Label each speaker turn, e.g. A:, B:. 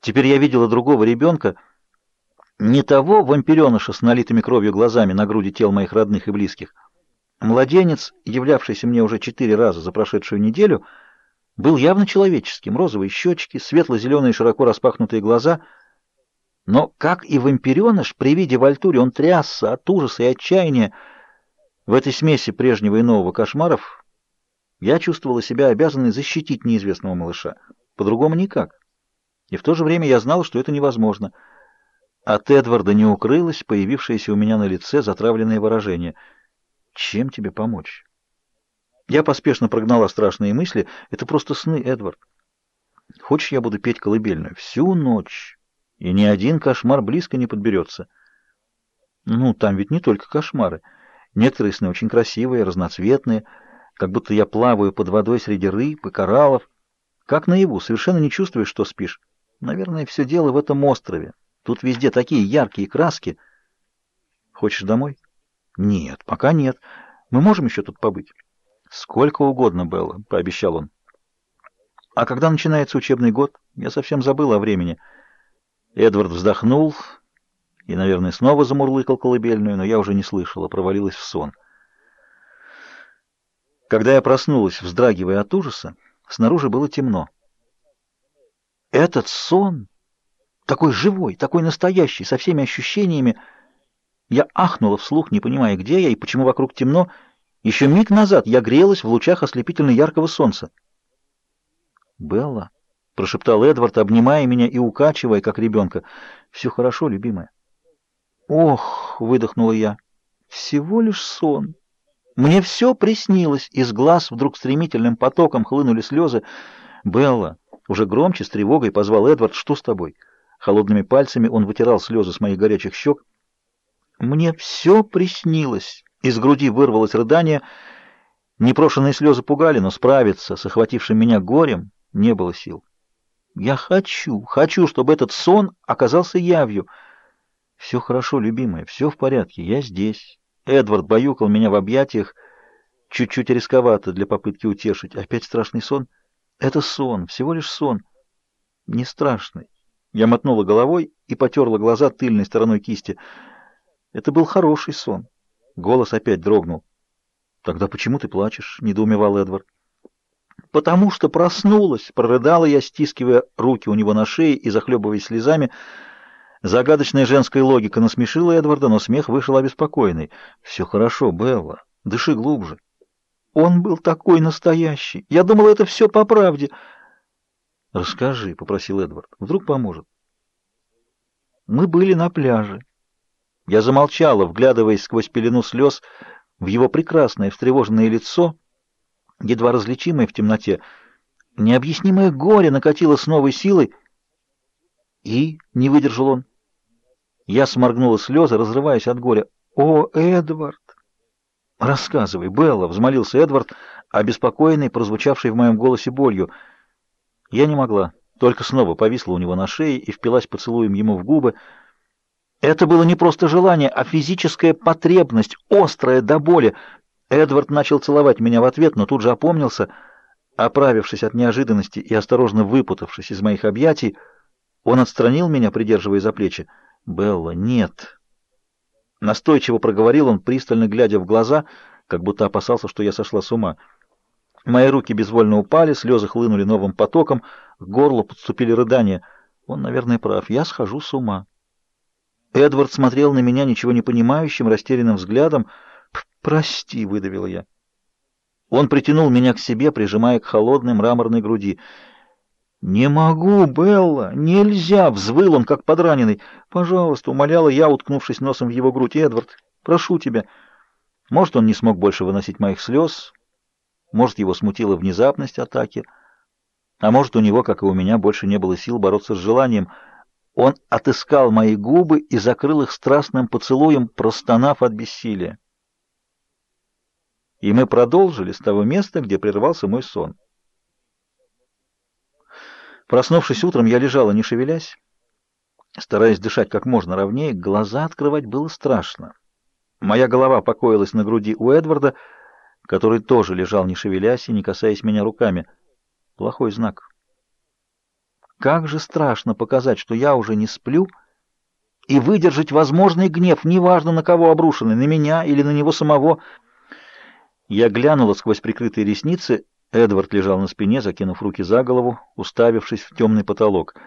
A: Теперь я видела другого ребенка, не того вампиреныша с налитыми кровью глазами на груди тел моих родных и близких. Младенец, являвшийся мне уже четыре раза за прошедшую неделю, был явно человеческим, розовые щечки, светло-зеленые широко распахнутые глаза. Но, как и вампиреныш, при виде Вальтури он трясся от ужаса и отчаяния. В этой смеси прежнего и нового кошмаров я чувствовала себя обязанной защитить неизвестного малыша. По-другому никак. И в то же время я знала, что это невозможно. От Эдварда не укрылось появившееся у меня на лице затравленное выражение — чем тебе помочь? Я поспешно прогнала страшные мысли. Это просто сны, Эдвард. Хочешь, я буду петь колыбельную? Всю ночь. И ни один кошмар близко не подберется. Ну, там ведь не только кошмары. Некоторые сны очень красивые, разноцветные, как будто я плаваю под водой среди рыб и кораллов. Как наяву, совершенно не чувствуешь, что спишь. Наверное, все дело в этом острове. Тут везде такие яркие краски. Хочешь домой? Нет, пока нет. Мы можем еще тут побыть? Сколько угодно, Белла, пообещал он. А когда начинается учебный год? Я совсем забыл о времени. Эдвард вздохнул и, наверное, снова замурлыкал колыбельную, но я уже не слышала, провалилась в сон. Когда я проснулась, вздрагивая от ужаса, снаружи было темно. Этот сон, такой живой, такой настоящий, со всеми ощущениями, я ахнула вслух, не понимая, где я и почему вокруг темно. Еще миг назад я грелась в лучах ослепительно яркого солнца. «Белла», — прошептал Эдвард, обнимая меня и укачивая, как ребенка. «Все хорошо, любимая». «Ох», — выдохнула я, — «всего лишь сон». Мне все приснилось, из глаз вдруг стремительным потоком хлынули слезы. «Белла!» — уже громче, с тревогой позвал Эдвард. «Что с тобой?» Холодными пальцами он вытирал слезы с моих горячих щек. Мне все приснилось. Из груди вырвалось рыдание. Непрошенные слезы пугали, но справиться с охватившим меня горем не было сил. Я хочу, хочу, чтобы этот сон оказался явью. Все хорошо, любимая, все в порядке, я здесь. Эдвард баюкал меня в объятиях, чуть-чуть рисковато для попытки утешить. Опять страшный сон? Это сон, всего лишь сон. Не страшный. Я мотнула головой и потерла глаза тыльной стороной кисти. Это был хороший сон. Голос опять дрогнул. «Тогда почему ты плачешь?» — недоумевал Эдвард. «Потому что проснулась!» — прорыдала я, стискивая руки у него на шее и захлебываясь слезами. Загадочная женская логика насмешила Эдварда, но смех вышел обеспокоенный. «Все хорошо, Белла. Дыши глубже». «Он был такой настоящий! Я думал, это все по правде!» «Расскажи», — попросил Эдвард. «Вдруг поможет». «Мы были на пляже. Я замолчала, вглядываясь сквозь пелену слез в его прекрасное встревоженное лицо, едва различимое в темноте. Необъяснимое горе накатило с новой силой, и не выдержал он. Я сморгнула слезы, разрываясь от горя. «О, Эдвард!» «Рассказывай, Белла!» — взмолился Эдвард, обеспокоенный, прозвучавший в моем голосе болью. Я не могла, только снова повисла у него на шее и впилась поцелуем ему в губы, это было не просто желание, а физическая потребность, острая до боли. Эдвард начал целовать меня в ответ, но тут же опомнился. Оправившись от неожиданности и осторожно выпутавшись из моих объятий, он отстранил меня, придерживая за плечи. «Белла, нет!» Настойчиво проговорил он, пристально глядя в глаза, как будто опасался, что я сошла с ума. Мои руки безвольно упали, слезы хлынули новым потоком, к горлу подступили рыдания. Он, наверное, прав. Я схожу с ума. Эдвард смотрел на меня ничего не понимающим, растерянным взглядом. «Прости», — выдавил я. Он притянул меня к себе, прижимая к холодной мраморной груди. «Не могу, Белла, нельзя!» — взвыл он, как подраненный. «Пожалуйста», — умоляла я, уткнувшись носом в его грудь. «Эдвард, прошу тебя». Может, он не смог больше выносить моих слез, может, его смутила внезапность атаки, а может, у него, как и у меня, больше не было сил бороться с желанием — он отыскал мои губы и закрыл их страстным поцелуем, простонав от бессилия. И мы продолжили с того места, где прервался мой сон. Проснувшись утром, я лежала, не шевелясь, стараясь дышать как можно ровнее, глаза открывать было страшно. Моя голова покоилась на груди у Эдварда, который тоже лежал, не шевелясь и не касаясь меня руками. Плохой знак. Как же страшно показать, что я уже не сплю, и выдержать возможный гнев, неважно на кого обрушенный, на меня или на него самого. Я глянула сквозь прикрытые ресницы Эдвард лежал на спине, закинув руки за голову, уставившись в темный потолок —